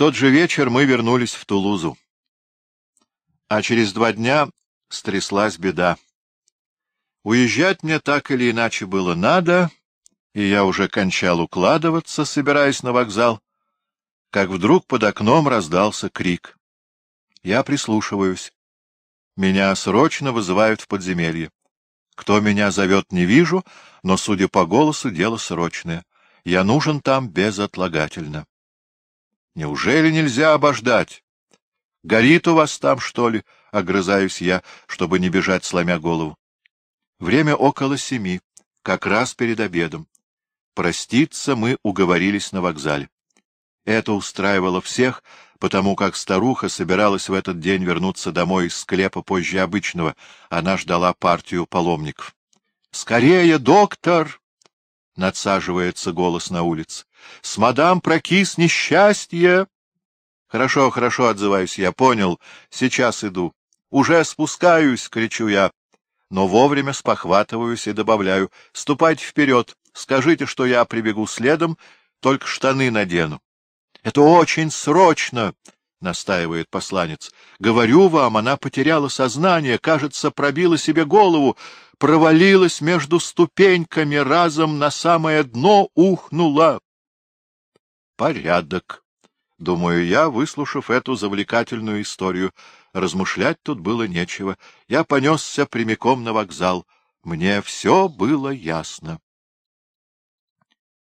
тот же вечер мы вернулись в Тулузу. А через два дня стряслась беда. Уезжать мне так или иначе было надо, и я уже кончал укладываться, собираясь на вокзал, как вдруг под окном раздался крик. Я прислушиваюсь. Меня срочно вызывают в подземелье. Кто меня зовет, не вижу, но, судя по голосу, дело срочное. Я нужен там безотлагательно. Неужели нельзя обождать? Горит у вас там, что ли? — огрызаюсь я, чтобы не бежать, сломя голову. Время около семи, как раз перед обедом. Проститься мы уговорились на вокзале. Это устраивало всех, потому как старуха собиралась в этот день вернуться домой из склепа позже обычного. Она ждала партию паломников. — Скорее, доктор! — надсаживается голос на улице. — С мадам прокис несчастье! — Хорошо, хорошо, — отзываюсь я, — понял. Сейчас иду. — Уже спускаюсь! — кричу я но вовремя спохватываюсь и добавляю. — Ступайте вперед, скажите, что я прибегу следом, только штаны надену. — Это очень срочно! — настаивает посланец. — Говорю вам, она потеряла сознание, кажется, пробила себе голову, провалилась между ступеньками, разом на самое дно ухнула. — Порядок, — думаю я, выслушав эту завлекательную историю. Размышлять тут было нечего. Я понесся прямиком на вокзал. Мне все было ясно.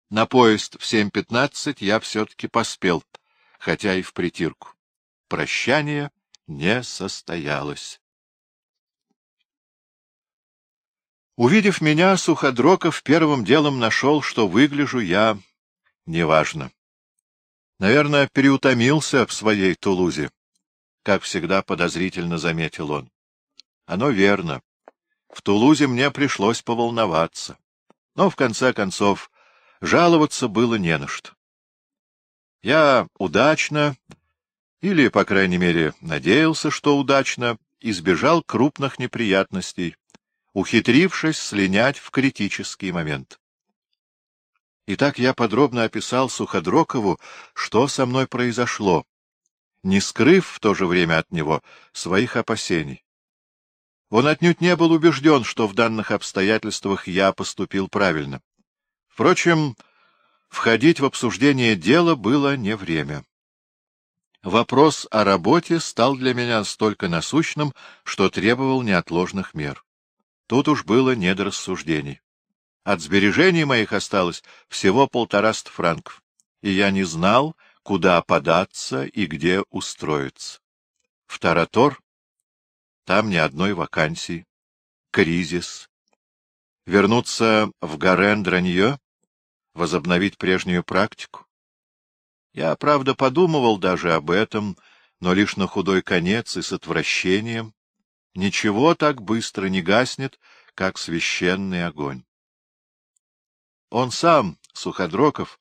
На поезд в 7.15 я все-таки поспел, хотя и в притирку. Прощание не состоялось. Увидев меня, Суходроков первым делом нашел, что выгляжу я неважно. Наверное, переутомился в своей Тулузе как всегда подозрительно заметил он. Оно верно. В Тулузе мне пришлось поволноваться. Но, в конце концов, жаловаться было не на что. Я удачно, или, по крайней мере, надеялся, что удачно, избежал крупных неприятностей, ухитрившись слинять в критический момент. Итак, я подробно описал Суходрокову, что со мной произошло, не скрыв в то же время от него своих опасений. Он отнюдь не был убежден, что в данных обстоятельствах я поступил правильно. Впрочем, входить в обсуждение дела было не время. Вопрос о работе стал для меня столько насущным, что требовал неотложных мер. Тут уж было не до рассуждений. От сбережений моих осталось всего полтораст франков, и я не знал, куда податься и где устроиться. В Таратор там ни одной вакансии. Кризис. Вернуться в Гарен-Дранье? Возобновить прежнюю практику? Я, правда, подумывал даже об этом, но лишь на худой конец и с отвращением. Ничего так быстро не гаснет, как священный огонь. Он сам, Суходроков,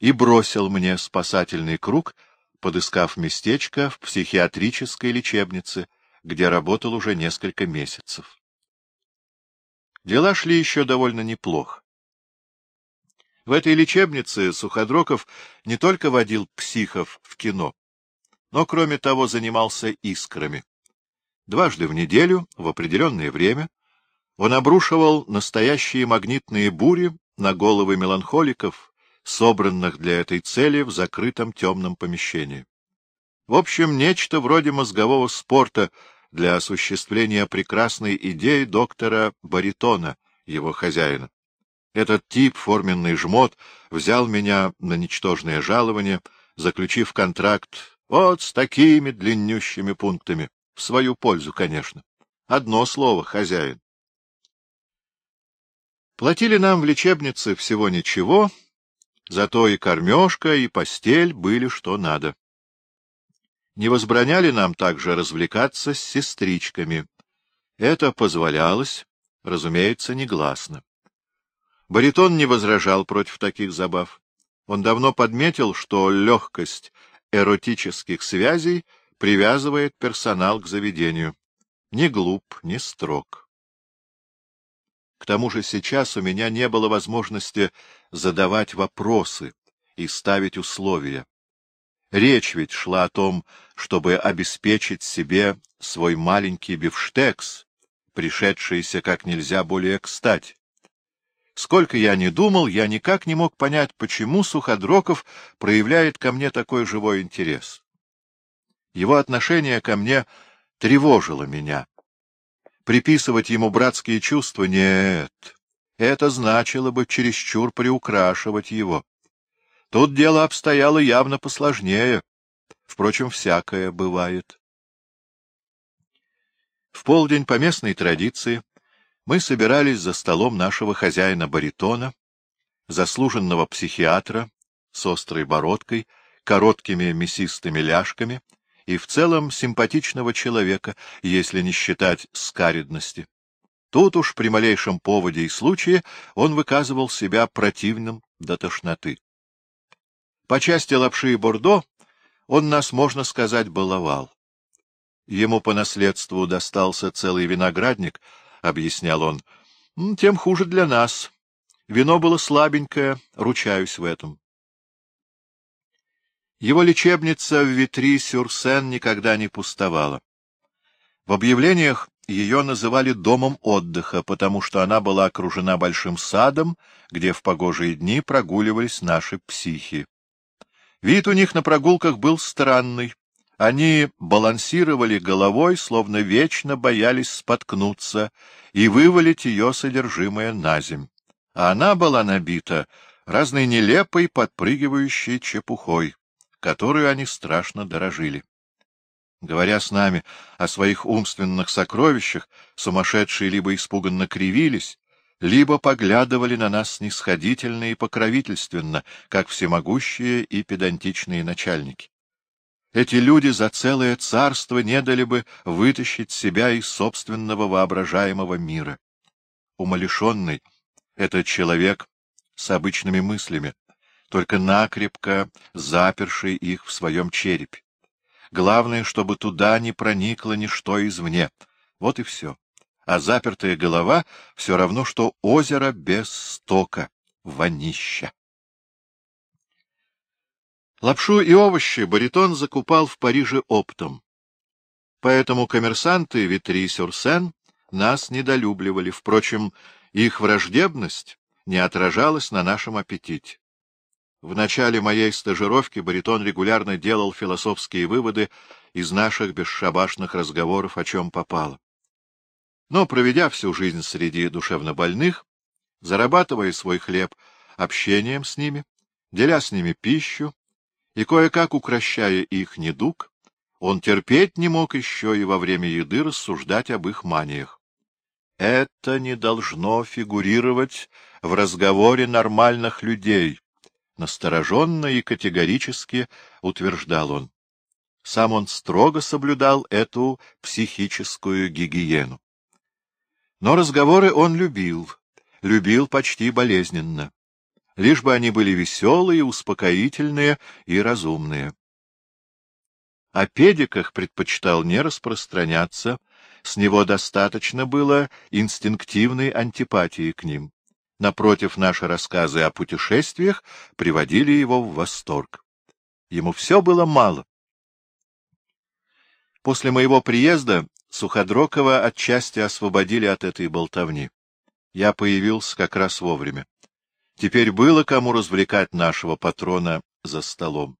и бросил мне спасательный круг, подыскав местечко в психиатрической лечебнице, где работал уже несколько месяцев. Дела шли еще довольно неплохо. В этой лечебнице Суходроков не только водил психов в кино, но, кроме того, занимался искрами. Дважды в неделю, в определенное время, он обрушивал настоящие магнитные бури на головы меланхоликов, собранных для этой цели в закрытом темном помещении. В общем, нечто вроде мозгового спорта для осуществления прекрасной идеи доктора Баритона, его хозяина. Этот тип, форменный жмот, взял меня на ничтожное жалование, заключив контракт вот с такими длиннющими пунктами. В свою пользу, конечно. Одно слово — хозяин. Платили нам в лечебнице всего ничего, Зато и кормежка, и постель были что надо. Не возбраняли нам также развлекаться с сестричками. Это позволялось, разумеется, негласно. Баритон не возражал против таких забав. Он давно подметил, что легкость эротических связей привязывает персонал к заведению. Ни глуп, ни строг. К тому же сейчас у меня не было возможности задавать вопросы и ставить условия. Речь ведь шла о том, чтобы обеспечить себе свой маленький бифштекс, пришедшийся как нельзя более кстати. Сколько я ни думал, я никак не мог понять, почему Суходроков проявляет ко мне такой живой интерес. Его отношение ко мне тревожило меня. Приписывать ему братские чувства — нет. Это значило бы чересчур приукрашивать его. Тут дело обстояло явно посложнее. Впрочем, всякое бывает. В полдень по местной традиции мы собирались за столом нашего хозяина-баритона, заслуженного психиатра с острой бородкой, короткими мясистыми ляжками и в целом симпатичного человека, если не считать скаридности. Тут уж при малейшем поводе и случае он выказывал себя противным до тошноты. По части лапши и бордо он нас, можно сказать, баловал. Ему по наследству достался целый виноградник, — объяснял он, — тем хуже для нас. Вино было слабенькое, ручаюсь в этом. Его лечебница в Витри-Сюрсен никогда не пустовала. В объявлениях ее называли домом отдыха, потому что она была окружена большим садом, где в погожие дни прогуливались наши психи. Вид у них на прогулках был странный. Они балансировали головой, словно вечно боялись споткнуться и вывалить ее содержимое на земь. А она была набита разной нелепой подпрыгивающей чепухой, которую они страшно дорожили. Говоря с нами о своих умственных сокровищах, сумасшедшие либо испуганно кривились, либо поглядывали на нас снисходительно и покровительственно, как всемогущие и педантичные начальники. Эти люди за целое царство не дали бы вытащить себя из собственного воображаемого мира. Умалишенный — это человек с обычными мыслями, только накрепко заперший их в своем черепе. Главное, чтобы туда не проникло ничто извне. Вот и все а запертая голова — все равно, что озеро без стока, вонища. Лапшу и овощи баритон закупал в Париже оптом. Поэтому коммерсанты Витри-Сюрсен нас недолюбливали. Впрочем, их враждебность не отражалась на нашем аппетите. В начале моей стажировки баритон регулярно делал философские выводы из наших бесшабашных разговоров, о чем попало. Но, проведя всю жизнь среди душевнобольных, зарабатывая свой хлеб общением с ними, деля с ними пищу и кое-как укращая их недуг, он терпеть не мог еще и во время еды рассуждать об их маниях. Это не должно фигурировать в разговоре нормальных людей, настороженно и категорически утверждал он. Сам он строго соблюдал эту психическую гигиену. Но разговоры он любил, любил почти болезненно. Лишь бы они были веселые, успокоительные и разумные. О педиках предпочитал не распространяться, с него достаточно было инстинктивной антипатии к ним. Напротив, наши рассказы о путешествиях приводили его в восторг. Ему все было мало. После моего приезда Суходрокова отчасти освободили от этой болтовни. Я появился как раз вовремя. Теперь было кому развлекать нашего патрона за столом.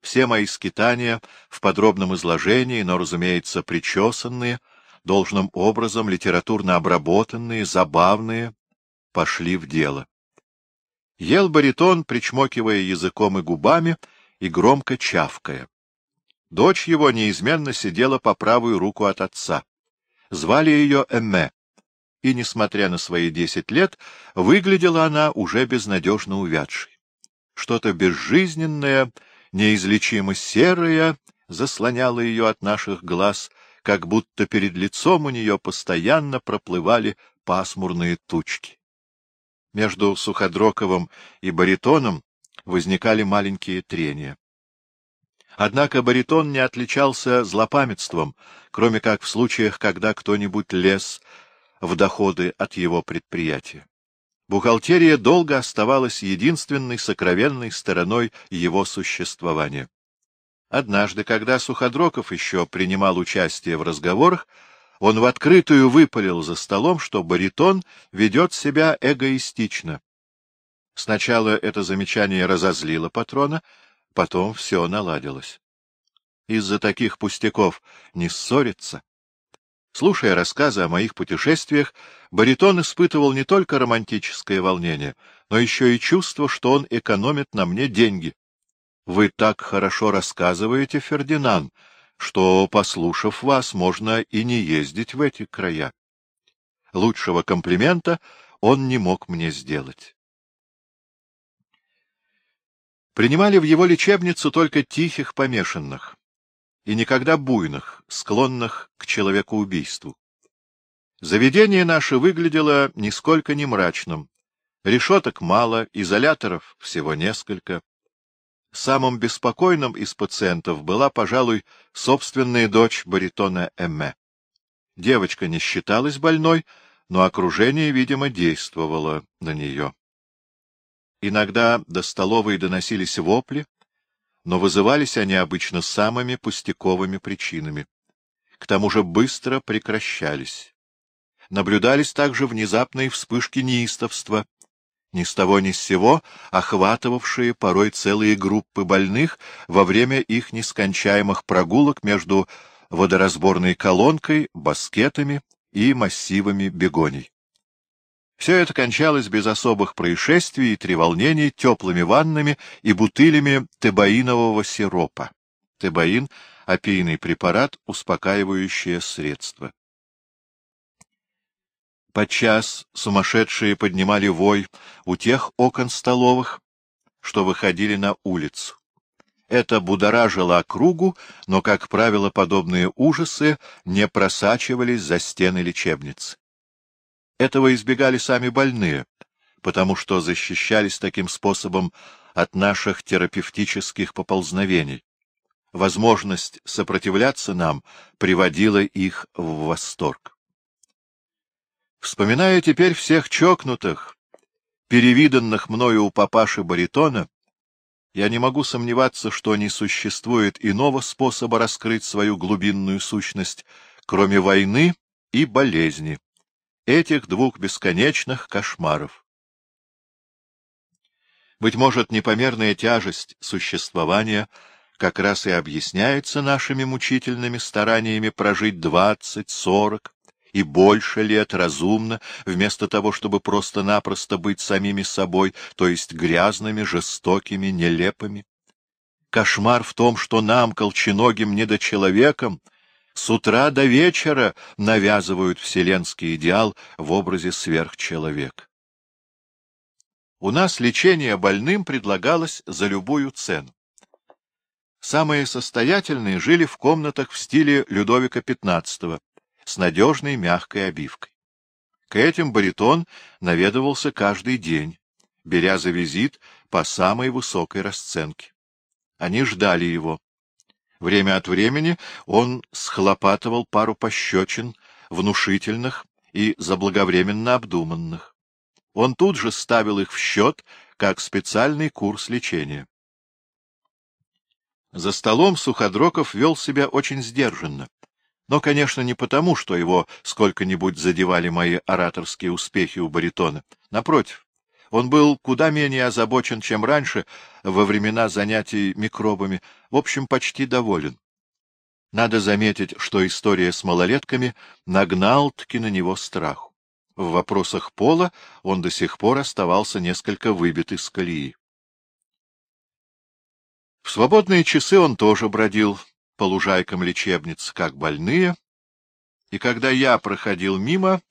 Все мои скитания в подробном изложении, но, разумеется, причесанные, должным образом литературно обработанные, забавные, пошли в дело. Ел баритон, причмокивая языком и губами и громко чавкая. Дочь его неизменно сидела по правую руку от отца. Звали ее Эмме, и, несмотря на свои десять лет, выглядела она уже безнадежно увядшей. Что-то безжизненное, неизлечимо серое заслоняло ее от наших глаз, как будто перед лицом у нее постоянно проплывали пасмурные тучки. Между Суходроковым и баритоном возникали маленькие трения. Однако баритон не отличался злопамятством, кроме как в случаях, когда кто-нибудь лез в доходы от его предприятия. Бухгалтерия долго оставалась единственной сокровенной стороной его существования. Однажды, когда Суходроков еще принимал участие в разговорах, он в открытую выпалил за столом, что баритон ведет себя эгоистично. Сначала это замечание разозлило патрона, потом все наладилось. Из-за таких пустяков не ссориться. Слушая рассказы о моих путешествиях, баритон испытывал не только романтическое волнение, но еще и чувство, что он экономит на мне деньги. — Вы так хорошо рассказываете, Фердинанд, что, послушав вас, можно и не ездить в эти края. Лучшего комплимента он не мог мне сделать. Принимали в его лечебницу только тихих помешанных и никогда буйных, склонных к человекоубийству. Заведение наше выглядело нисколько не мрачным. Решеток мало, изоляторов всего несколько. Самым беспокойным из пациентов была, пожалуй, собственная дочь баритона Эмме. Девочка не считалась больной, но окружение, видимо, действовало на нее. Иногда до столовой доносились вопли, но вызывались они обычно самыми пустяковыми причинами. К тому же быстро прекращались. Наблюдались также внезапные вспышки неистовства, ни с того ни с сего охватывавшие порой целые группы больных во время их нескончаемых прогулок между водоразборной колонкой, баскетами и массивами бегоний. Все это кончалось без особых происшествий и треволнений теплыми ваннами и бутылями тебаинового сиропа. Тебаин — опийный препарат, успокаивающее средство. Подчас сумасшедшие поднимали вой у тех окон столовых, что выходили на улицу. Это будоражило округу, но, как правило, подобные ужасы не просачивались за стены лечебницы. Этого избегали сами больные, потому что защищались таким способом от наших терапевтических поползновений. Возможность сопротивляться нам приводила их в восторг. Вспоминая теперь всех чокнутых, перевиданных мною у папаши баритона, я не могу сомневаться, что не существует иного способа раскрыть свою глубинную сущность, кроме войны и болезни этих двух бесконечных кошмаров. Быть может, непомерная тяжесть существования как раз и объясняется нашими мучительными стараниями прожить двадцать, сорок и больше лет разумно, вместо того, чтобы просто-напросто быть самими собой, то есть грязными, жестокими, нелепыми. Кошмар в том, что нам, колченогим недочеловекам, с утра до вечера навязывают вселенский идеал в образе сверхчеловека. У нас лечение больным предлагалось за любую цену. Самые состоятельные жили в комнатах в стиле Людовика XV с надежной мягкой обивкой. К этим баритон наведывался каждый день, беря за визит по самой высокой расценке. Они ждали его. Время от времени он схлопатывал пару пощечин, внушительных и заблаговременно обдуманных. Он тут же ставил их в счет, как специальный курс лечения. За столом Суходроков вел себя очень сдержанно. Но, конечно, не потому, что его сколько-нибудь задевали мои ораторские успехи у баритона. Напротив, он был куда менее озабочен, чем раньше, во времена занятий микробами, в общем, почти доволен. Надо заметить, что история с малолетками нагнал-таки на него страху. В вопросах пола он до сих пор оставался несколько выбит из колеи. В свободные часы он тоже бродил по лужайкам лечебниц, как больные, и когда я проходил мимо,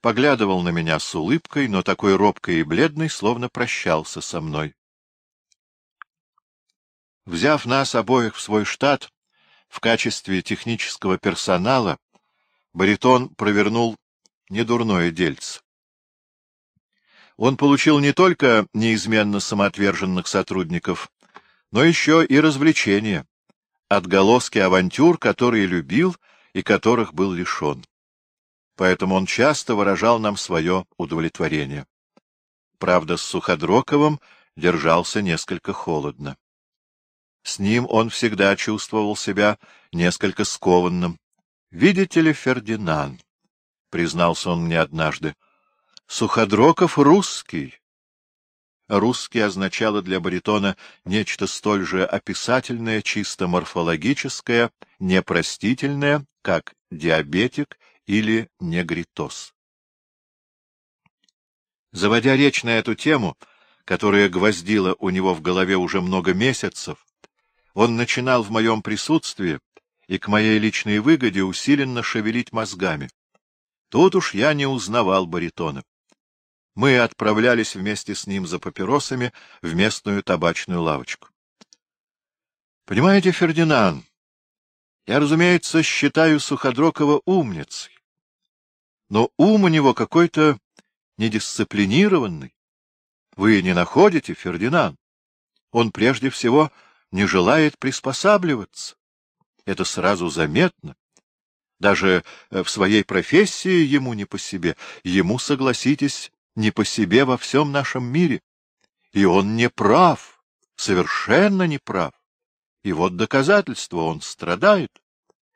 поглядывал на меня с улыбкой, но такой робкой и бледной, словно прощался со мной. Взяв нас обоих в свой штат в качестве технического персонала, баритон провернул недурное дельце. Он получил не только неизменно самоотверженных сотрудников, но еще и развлечения, отголоски авантюр, которые любил и которых был лишен поэтому он часто выражал нам свое удовлетворение. Правда, с Суходроковым держался несколько холодно. С ним он всегда чувствовал себя несколько скованным. — Видите ли, Фердинанд, — признался он мне однажды, — Суходроков русский. Русский означало для баритона нечто столь же описательное, чисто морфологическое, непростительное, как диабетик или негритоз. Заводя речь на эту тему, которая гвоздила у него в голове уже много месяцев, он начинал в моем присутствии и к моей личной выгоде усиленно шевелить мозгами. Тут уж я не узнавал баритона. Мы отправлялись вместе с ним за папиросами в местную табачную лавочку. Понимаете, Фердинанд, я, разумеется, считаю Суходрокова умницей. Но ум у него какой-то недисциплинированный. Вы не находите, Фердинанд? Он прежде всего не желает приспосабливаться. Это сразу заметно. Даже э, в своей профессии ему не по себе. Ему, согласитесь, не по себе во всем нашем мире. И он не прав, совершенно не прав. И вот доказательство, он страдает.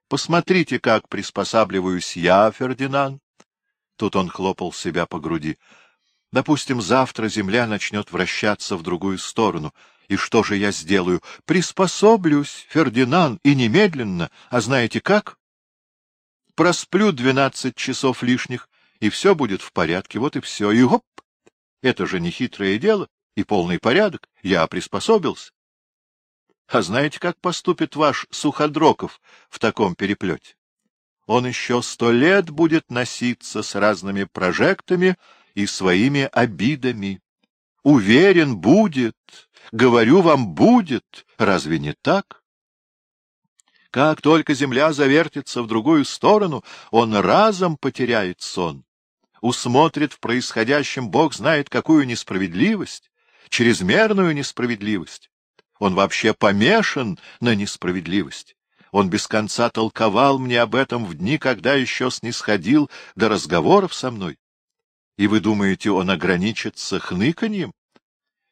Посмотрите, как приспосабливаюсь я, Фердинанд. Тут он хлопал себя по груди. Допустим, завтра Земля начнет вращаться в другую сторону. И что же я сделаю? Приспособлюсь, Фердинанд, и немедленно. А знаете как? Просплю двенадцать часов лишних, и все будет в порядке. Вот и все. И хоп! Это же не хитрое дело и полный порядок. Я приспособился. А знаете, как поступит ваш Суходроков в таком переплете? Он еще сто лет будет носиться с разными прожектами и своими обидами. Уверен, будет, говорю вам, будет, разве не так? Как только земля завертится в другую сторону, он разом потеряет сон. Усмотрит в происходящем Бог знает какую несправедливость, чрезмерную несправедливость. Он вообще помешан на несправедливости. Он без конца толковал мне об этом в дни, когда еще снисходил до разговоров со мной. И вы думаете, он ограничится хныканьем?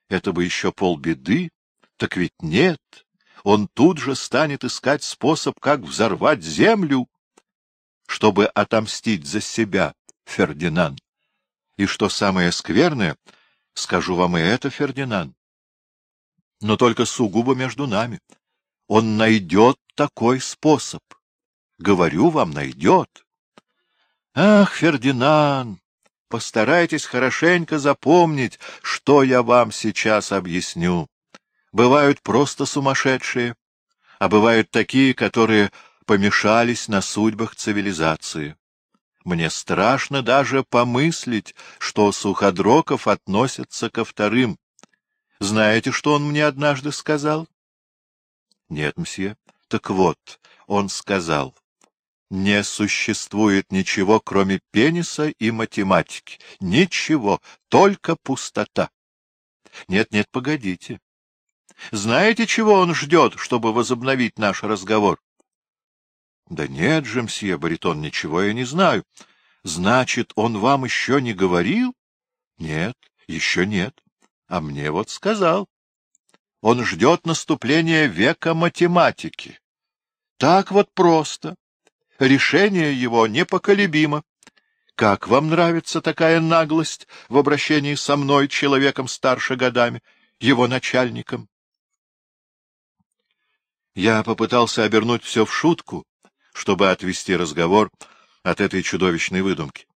Это бы еще полбеды. Так ведь нет. Он тут же станет искать способ, как взорвать землю, чтобы отомстить за себя, Фердинанд. И что самое скверное, скажу вам и это, Фердинанд, но только сугубо между нами. Он найдет такой способ. Говорю вам, найдет. Ах, Фердинанд, постарайтесь хорошенько запомнить, что я вам сейчас объясню. Бывают просто сумасшедшие, а бывают такие, которые помешались на судьбах цивилизации. Мне страшно даже помыслить, что Суходроков относится ко вторым. Знаете, что он мне однажды сказал? — Нет, мсье. Так вот, он сказал, не существует ничего, кроме пениса и математики. Ничего, только пустота. Нет, нет, погодите. Знаете, чего он ждет, чтобы возобновить наш разговор? Да нет же, мсье Баритон, ничего я не знаю. Значит, он вам еще не говорил? Нет, еще нет. А мне вот сказал. Он ждет наступления века математики. Так вот просто. Решение его непоколебимо. Как вам нравится такая наглость в обращении со мной, человеком старше годами, его начальником? Я попытался обернуть все в шутку, чтобы отвести разговор от этой чудовищной выдумки.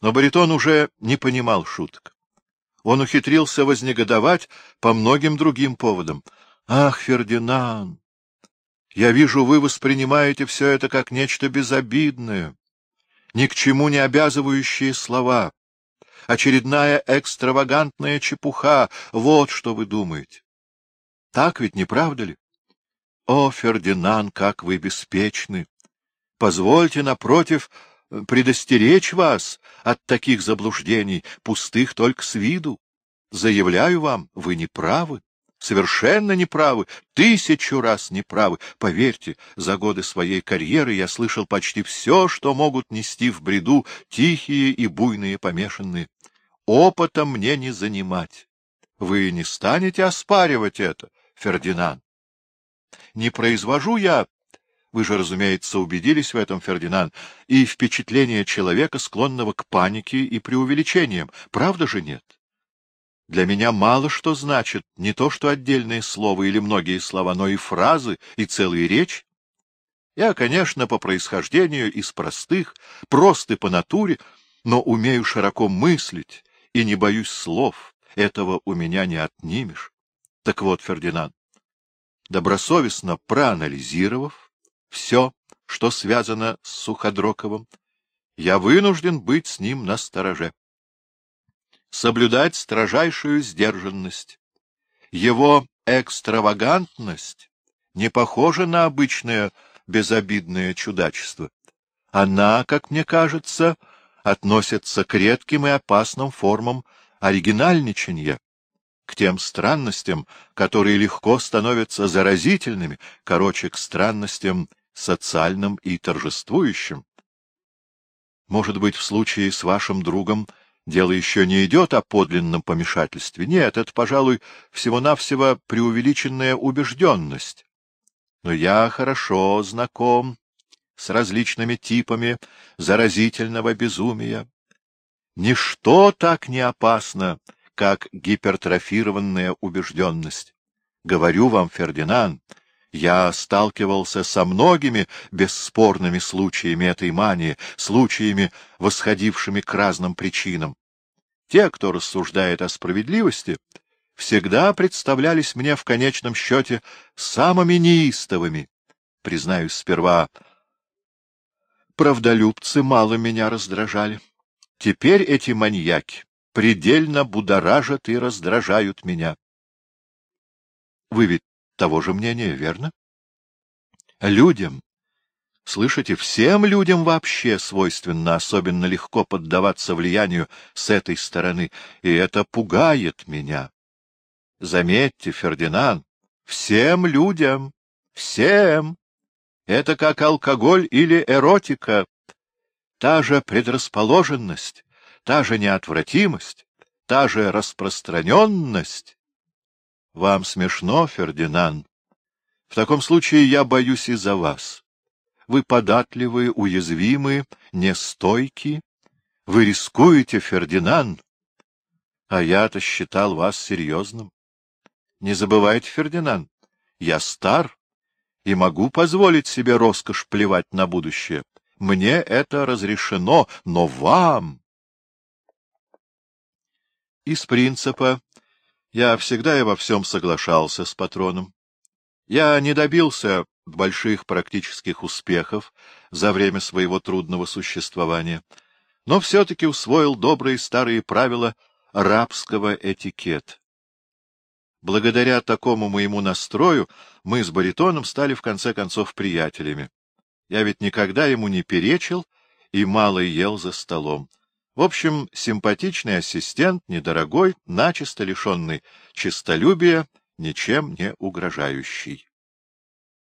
Но баритон уже не понимал шуток он ухитрился вознегодовать по многим другим поводам. «Ах, Фердинанд! Я вижу, вы воспринимаете все это как нечто безобидное, ни к чему не обязывающие слова, очередная экстравагантная чепуха, вот что вы думаете. Так ведь не правда ли? О, Фердинанд, как вы беспечны! Позвольте, напротив, предостеречь вас от таких заблуждений, пустых только с виду. Заявляю вам, вы не правы, совершенно не правы, тысячу раз не правы. Поверьте, за годы своей карьеры я слышал почти все, что могут нести в бреду тихие и буйные помешанные. Опыта мне не занимать. Вы не станете оспаривать это, Фердинанд? не произвожу я вы же, разумеется, убедились в этом, Фердинанд, и впечатление человека, склонного к панике и преувеличениям. Правда же нет? Для меня мало что значит не то что отдельные слова или многие слова, но и фразы, и целые речь. Я, конечно, по происхождению из простых, просты по натуре, но умею широко мыслить и не боюсь слов. Этого у меня не отнимешь. Так вот, Фердинанд, добросовестно проанализировав, все, что связано с Суходроковым, я вынужден быть с ним на стороже. Соблюдать строжайшую сдержанность. Его экстравагантность не похожа на обычное безобидное чудачество. Она, как мне кажется, относится к редким и опасным формам оригинальничания, к тем странностям, которые легко становятся заразительными, короче, к странностям социальным и торжествующим. Может быть, в случае с вашим другом дело еще не идет о подлинном помешательстве. Нет, это, пожалуй, всего-навсего преувеличенная убежденность. Но я хорошо знаком с различными типами заразительного безумия. Ничто так не опасно, как гипертрофированная убежденность. Говорю вам, Фердинанд, я сталкивался со многими бесспорными случаями этой мании, случаями, восходившими к разным причинам. Те, кто рассуждает о справедливости, всегда представлялись мне в конечном счете самыми неистовыми. Признаюсь, сперва правдолюбцы мало меня раздражали. Теперь эти маньяки предельно будоражат и раздражают меня. Вы ведь того же мнения, верно? Людям, слышите, всем людям вообще свойственно особенно легко поддаваться влиянию с этой стороны, и это пугает меня. Заметьте, Фердинанд, всем людям, всем. Это как алкоголь или эротика. Та же предрасположенность, та же неотвратимость, та же распространенность вам смешно, Фердинанд? В таком случае я боюсь и за вас. Вы податливы, уязвимы, нестойки. Вы рискуете, Фердинанд. А я-то считал вас серьезным. Не забывайте, Фердинанд, я стар и могу позволить себе роскошь плевать на будущее. Мне это разрешено, но вам... Из принципа я всегда и во всем соглашался с патроном. Я не добился больших практических успехов за время своего трудного существования, но все-таки усвоил добрые старые правила рабского этикета. Благодаря такому моему настрою мы с баритоном стали в конце концов приятелями. Я ведь никогда ему не перечил и мало ел за столом. В общем, симпатичный ассистент, недорогой, начисто лишенный честолюбия, ничем не угрожающий.